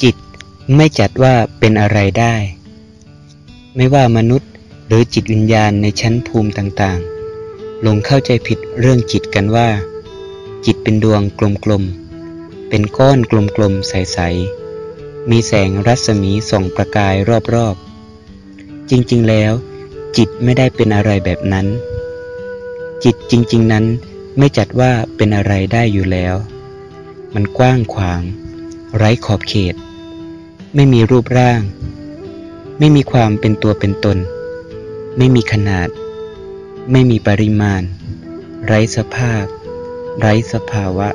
จิตไม่จัดว่าเป็นอะไรได้ ไม่ว่ามนุษย์หรือจิตวิญญาณในชั้นภูมิต่างๆ ลงเข้าใจผิดเรื่องจิตกันว่า จิตเป็นดวงกลมๆ เป็นก้อนกลมๆ ใสๆ มีแสงรัศมีส่องประกายรอบๆ จริงๆแล้วจิตไม่ได้เป็นอะไรแบบนั้น จิตจริง ๆ นั้นไม่จัดว่าเป็นอะไรได้อยู่แล้ว มันกว้างขวาง ไร้ขอบเขต ไม่มีรูปร่าง ไม่มีความเป็นตัวเป็นตน ไม่มีขนาด ไม่มีปริมาณ ไร้สภาพ ไร้สภาวะ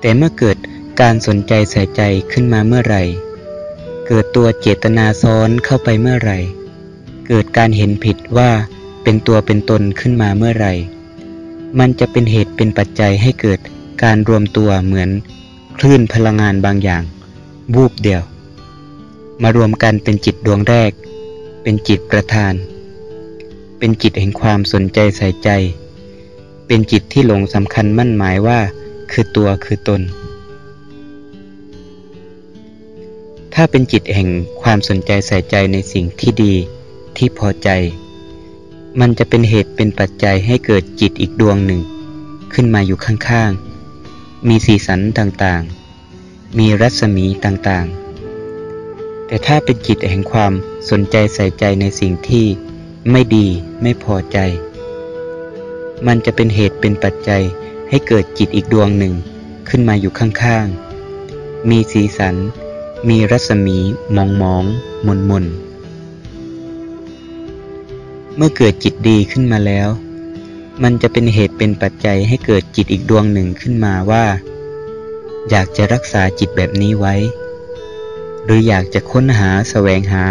แต่เมื่อเกิดการสนใจใส่ใจขึ้นมาเมื่อไหร่ เกิดตัวเจตนาซ้อนเข้าไปเมื่อไหร่ เกิดการเห็นผิดว่าเป็นตัวเป็นตนขึ้นมาเมื่อไหร่ มันจะเป็นเหตุเป็นปัจจัยให้เกิด การรวมตัวเหมือนคลื่นพลังงานบางอย่างบูบเดียว มารวมกันเป็นจิตดวงแรก เป็นจิตประธาน เป็นจิตแห่งความสนใจใส่ใจ เป็นจิตที่หลงสำคัญมั่นหมายว่า คือตัวคือตน ถ้าเป็นจิตแห่งความสนใจใส่ใจในสิ่งที่ดีที่พอใจ มันจะเป็นเหตุเป็นปัจจัยให้เกิดจิตอีกดวงหนึ่ง ขึ้นมาอยู่ข้างๆ มีสีสันต่างๆ มีรัศมีต่างๆ แต่ถ้าเป็นจิตแห่งความสนใจใส่ใจในสิ่งที่ไม่ดีไม่พอใจ มันจะเป็นเหตุเป็นปัจจัยให้เกิดจิตอีกดวงหนึ่งขึ้นมาอยู่ข้างๆ มีสีสัน มีรัศมีมองมองมนมนเมื่อเกิดจิตดีขึ้นมาแล้ว มันจะเป็นเหตุเป็นปัจจัยให้เกิดจิตอีกดวงหนึ่งขึ้นมาว่า อยากจะรักษาจิตแบบนี้ไว้ หรืออยากจะค้นหาแสวงหา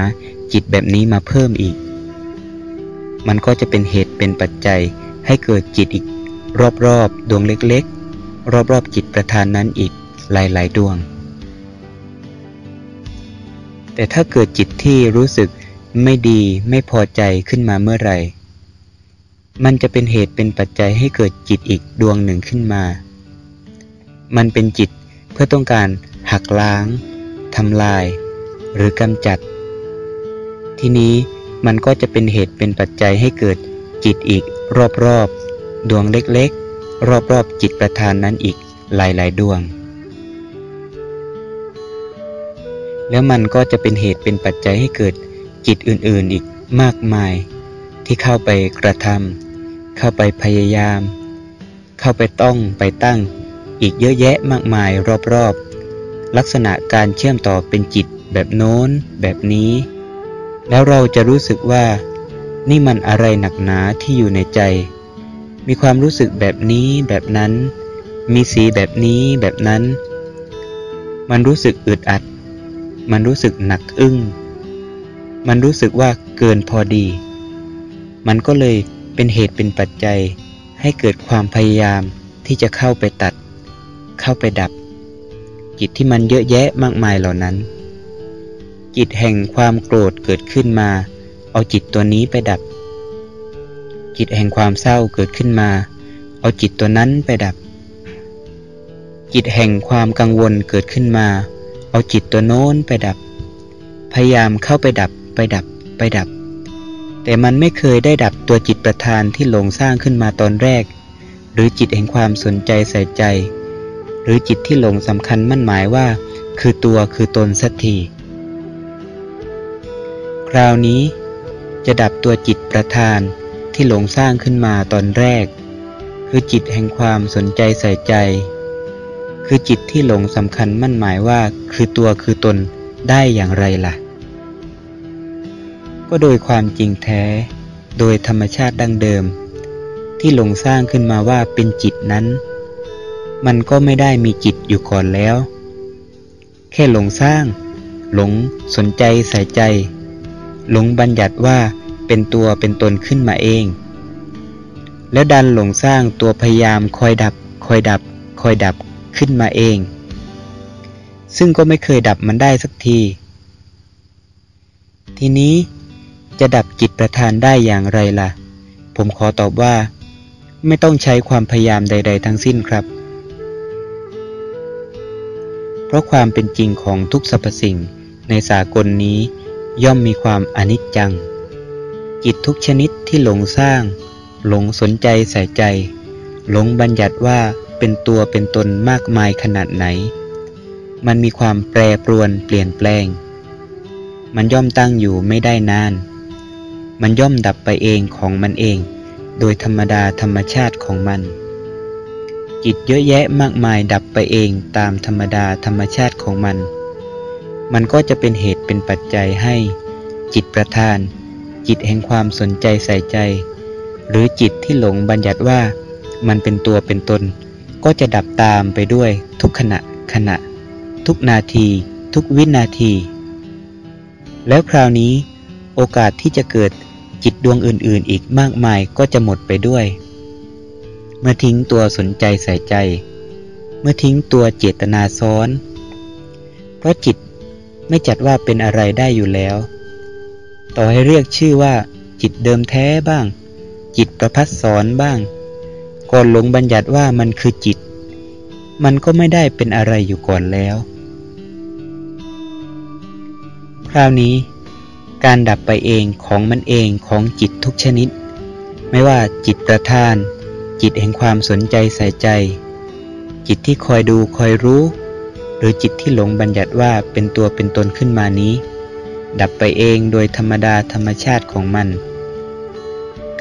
จิตแบบนี้มาเพิ่มอีก มันก็จะเป็นเหตุเป็นปัจจัยให้เกิดจิตอีก รอบๆดวงเล็กๆ รอบๆจิตประธานนั้นอีกหลายๆดวง แต่ถ้าเกิดจิตที่รู้สึกไม่ดีไม่พอใจขึ้นมาเมื่อไหร่ มันจะเป็นเหตุเป็นปัจจัยให้เกิดจิตอีกดวงหนึ่งขึ้นมา มันเป็นจิตเพื่อต้องการหักล้าง ทำลาย หรือกำจัด ทีนี้มันก็จะเป็นเหตุเป็นปัจจัยให้เกิดจิตอีกรอบๆ ดวงเล็กๆ รอบๆ จิตประธานนั้นอีกหลายๆ ดวง แล้วมันก็จะเป็นเหตุเป็นปัจจัยให้เกิดจิตอื่นๆอีกมากมาย ที่เข้าไปกระทำเข้าไปพยายาม เข้าไปต้องไปตั้ง อีกเยอะแยะมากมายรอบๆ ลักษณะการเชื่อมต่อเป็นจิตแบบโน้น แบบนี้ แล้วเราจะรู้สึกว่า นี่มันอะไรหนักหนาที่อยู่ในใจ มีความรู้สึกแบบนี้แบบนั้น มีสีแบบนี้แบบนั้น มันรู้สึกอึดอัด มันรู้สึกหนักอึ้ง มันรู้สึกว่าเกินพอดี มันก็เลยเป็นเหตุเป็นปัจจัย ให้เกิดความพยายามที่จะเข้าไปตัด เข้าไปดับ จิตที่มันเยอะแยะมากมายเหล่านั้น จิตแห่งความโกรธเกิดขึ้นมา เอาจิตตัวนี้ไปดับ จิตแห่งความเศร้าเกิดขึ้นมา เอาจิตตัวนั้นไปดับ จิตแห่งความกังวลเกิดขึ้นมา เอาจิตตัวโน้นไปดับ พยายามเข้าไปดับไปดับไปดับ แต่มันไม่เคยได้ดับตัวจิตประธานที่หลงสร้างขึ้นมาตอนแรก หรือจิตแห่งความสนใจใส่ใจ หรือจิตที่หลงสำคัญมั่นหมายว่า คือตัวคือตนสักทีคราวนี้จะดับตัวจิตประธานที่หลงสร้างขึ้นมาตอนแรก คือจิตแห่งความสนใจใส่ใจ คือจิตที่หลงสำคัญมั่นหมายว่า คือตัวคือตนได้อย่างไรล่ะ ก็โดยความจริงแท้ โดยธรรมชาติดั้งเดิม ที่หลงสร้างขึ้นมาว่าเป็นจิตนั้น มันก็ไม่ได้มีจิตอยู่ก่อนแล้ว แค่หลงสร้าง หลงสนใจใส่ใจ หลงบัญญัติว่าเป็นตัวเป็นตนขึ้นมาเอง แล้วดันหลงสร้างตัวพยายามคอยดับ คอยดับ คอยดับขึ้นมาเอง ซึ่งก็ไม่เคยดับมันได้สักที ทีนี้ จะดับจิตประธานได้อย่างไรล่ะ ผมขอตอบว่า ไม่ต้องใช้ความพยายามใด ๆ ทั้งสิ้นครับ เพราะความเป็นจริงของทุกสรรพสิ่งในสากลนี้ย่อมมีความอนิจจัง จิตทุกชนิดที่หลงสร้าง หลงสนใจใส่ใจ หลงบัญญัติว่าเป็นตัวเป็นตนมากมายขนาดไหน มันมีความแปรปรวนเปลี่ยนแปลง มันย่อมตั้งอยู่ไม่ได้นาน มันย่อมดับไปเองของมันเอง โดยธรรมดาธรรมชาติของมัน จิตเยอะแยะมากมายดับไปเองตามธรรมดาธรรมชาติของมัน มันก็จะเป็นเหตุเป็นปัจจัยให้ จิตประธาน จิตแห่งความสนใจใส่ใจ หรือจิตที่หลงบัญญัติว่า มันเป็นตัวเป็นตน ก็จะดับตามไปด้วยทุกขณะขณะ ทุกนาที ทุกวินาที แล้วคราวนี้โอกาสที่จะเกิด จิตดวงอื่นๆ อีกมากมายก็จะหมดไปด้วย เมื่อทิ้งตัวสนใจใส่ใจ เมื่อทิ้งตัวเจตนาซ้อน เพราะจิตไม่จัดว่าเป็นอะไรได้อยู่แล้ว ต่อให้เรียกชื่อว่า จิตเดิมแท้บ้าง จิตประพัดสอนบ้าง ก่อนหลงบัญญัติว่ามันคือจิต มันก็ไม่ได้เป็นอะไรอยู่ก่อนแล้ว คราวนี้ การดับไปเองของมันเองของจิตทุกชนิด ไม่ว่าจิตประธาน จิตแห่งความสนใจใส่ใจ จิตที่คอยดูคอยรู้ หรือจิตที่หลงบัญญัติว่าเป็นตัวเป็นตนขึ้นมานี้ ดับไปเองโดยธรรมดาธรรมชาติของมัน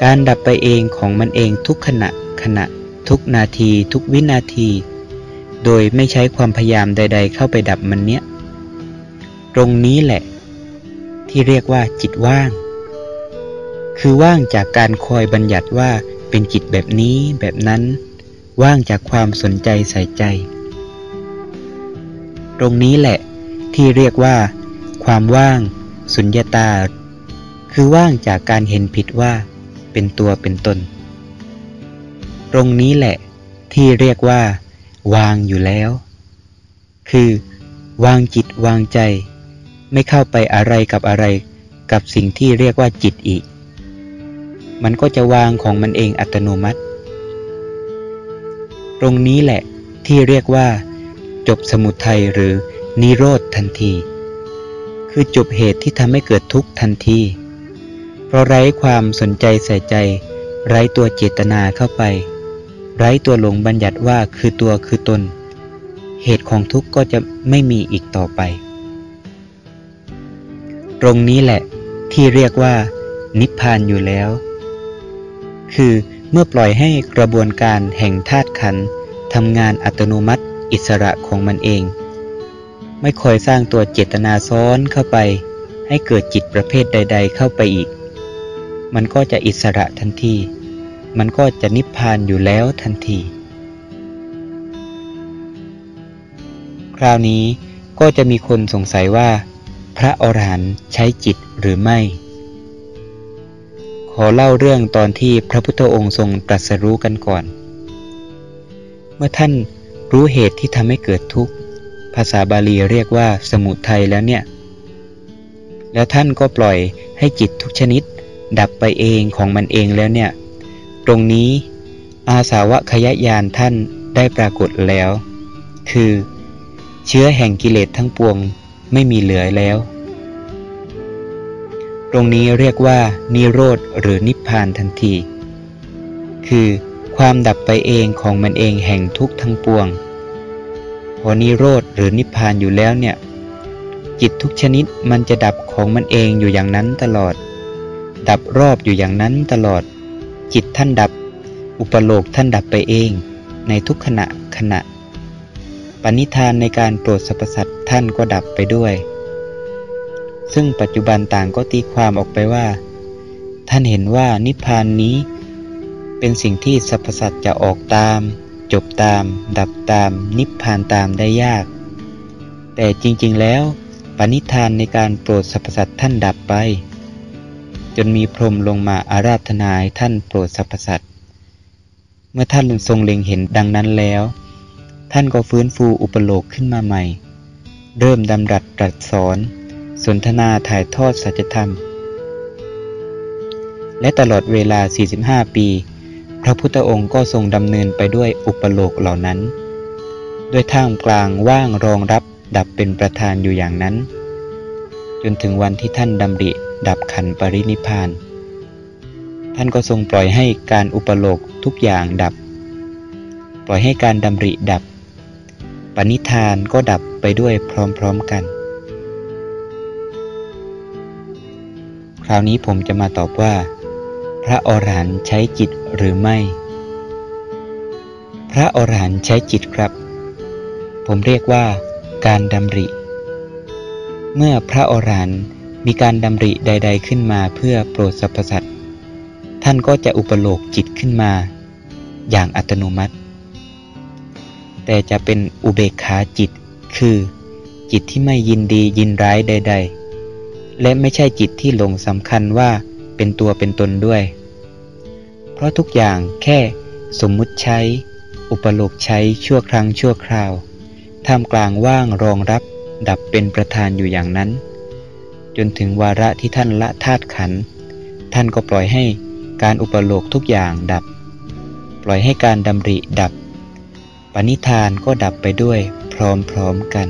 การดับไปเองของมันเองทุกขณะขณะ ทุกนาที ทุกวินาที โดยไม่ใช้ความพยายามใด ๆ เข้าไปดับมันเนี้ยตรงนี้แหละ ที่เรียกว่าจิตว่าง คือว่างจากการคอยบัญญัติว่าเป็นจิตแบบนี้แบบนั้น ว่างจากความสนใจใส่ใจ ตรงนี้แหละที่เรียกว่า ความว่าง สุญญาตา คือว่างจากการเห็นผิดว่า เป็นตัวเป็นตน ตรงนี้แหละที่เรียกว่า วางอยู่แล้ว คือ วางจิตวางใจ ไม่เข้าไปอะไรกับอะไร กับสิ่งที่เรียกว่าจิตอีก มันก็จะวางของมันเองอัตโนมัติ ตรงนี้แหละที่เรียกว่า จบสมุทัยหรือนิโรธทันที คือจบเหตุที่ทำให้เกิดทุกข์ทันที เพราะไร้ความสนใจใส่ใจ ไร้ตัวเจตนาเข้าไป ไร้ตัวหลงบัญญัติว่าคือตัวคือตน เหตุของทุกข์ก็จะไม่มีอีกต่อไป ตรงนี้แหละ ที่เรียกว่า นิพพานอยู่แล้ว คือเมื่อปล่อยให้กระบวนการแห่งธาตุขันธ์ทำงานอัตโนมัติอิสระของมันเอง ไม่คอยสร้างตัวเจตนาซ้อนเข้าไป ให้เกิดจิตประเภทใด ๆ เข้าไปอีก มันก็จะอิสระทันที มันก็จะนิพพานอยู่แล้วทันที คราวนี้ก็จะมีคนสงสัยว่า พระอรหันต์ใช้จิตหรือไม่ ขอเล่าเรื่องตอนที่พระพุทธองค์ทรงตรัสรู้กันก่อน เมื่อท่านรู้เหตุที่ทำให้เกิดทุกข์ ภาษาบาลีเรียกว่าสมุทัยแล้วเนี่ย แล้วท่านก็ปล่อยให้จิตทุกชนิด ดับไปเองของมันเองแล้วเนี่ย ตรงนี้อาสาวะขยยานท่านได้ปรากฏแล้ว คือ เชื้อแห่งกิเลสทั้งปวง ไม่มีเหลือแล้ว ตรงนี้เรียกว่า นิโรธหรือนิพพานทันที คือความดับไปเองของมันเองแห่งทุกทั้งปวง พอนิโรธหรือนิพพานอยู่แล้วเนี่ย จิตทุกชนิดมันจะดับของมันเองอยู่อย่างนั้นตลอด ดับรอบอยู่อย่างนั้นตลอด จิตท่านดับ อุปโลกท่านดับไปเอง ในทุกขณะขณะ ปณิธานในการโปรดสรรพสัตว์ท่านก็ดับไปด้วย ซึ่งปัจจุบันต่างก็ตีความออกไปว่า ท่านเห็นว่านิพพานนี้ เป็นสิ่งที่สรรพสัตว์จะออกตาม จบตาม ดับตาม นิพพานตามได้ยาก แต่จริงๆแล้ว ปณิธานในการโปรดสรรพสัตว์ท่านดับไป จนมีพรหมลงมาอาราธนาให้ท่านโปรดสรรพสัตว์เมื่อท่านทรงเล็งเห็นดังนั้นแล้ว ท่านก็ฟื้นฟูอุปโลกขึ้นมาใหม่ เริ่มดำรัสตรัสสอน สนทนาถ่ายทอดสัจธรรม และตลอดเวลา 45 ปี พระพุทธองค์ก็ทรงดำเนินไปด้วยอุปโลกเหล่านั้น ด้วยท่ามกลางว่างรองรับดับเป็นประธานอยู่อย่างนั้น จนถึงวันที่ท่านดำริดับขันปรินิพาน ท่านก็ทรงปล่อยให้การอุปโลกทุกอย่างดับ ปล่อยให้การดำริดับ ปณิธานก็ดับไปด้วยพร้อมๆกัน คราวนี้ผมจะมาตอบว่า พระอรหันต์ใช้จิตหรือไม่ พระอรหันต์ใช้จิตครับ ผมเรียกว่าการดำริ เมื่อพระอรหันต์มีการดำริใด ๆขึ้นมาเพื่อโปรดสรรพสัตว์ท่านก็จะอุปโลกจิตขึ้นมา อย่างอัตโนมัติ แต่จะเป็นอุเบกขาจิต คือ จิตที่ไม่ยินดียินร้ายใด ๆ และไม่ใช่จิตที่หลงสำคัญว่าเป็นตัวเป็นตนด้วย เพราะทุกอย่างแค่สมมุติใช้ อุปโลกใช้ชั่วครั้งชั่วคราวท่ามกลางว่างรองรับดับเป็นประธานอยู่อย่างนั้น จนถึงวาระที่ท่านละธาตุขัน ท่านก็ปล่อยให้การอุปโลกทุกอย่างดับ ปล่อยให้การดำริดับ ปณิธานก็ดับไปด้วยพร้อมๆกัน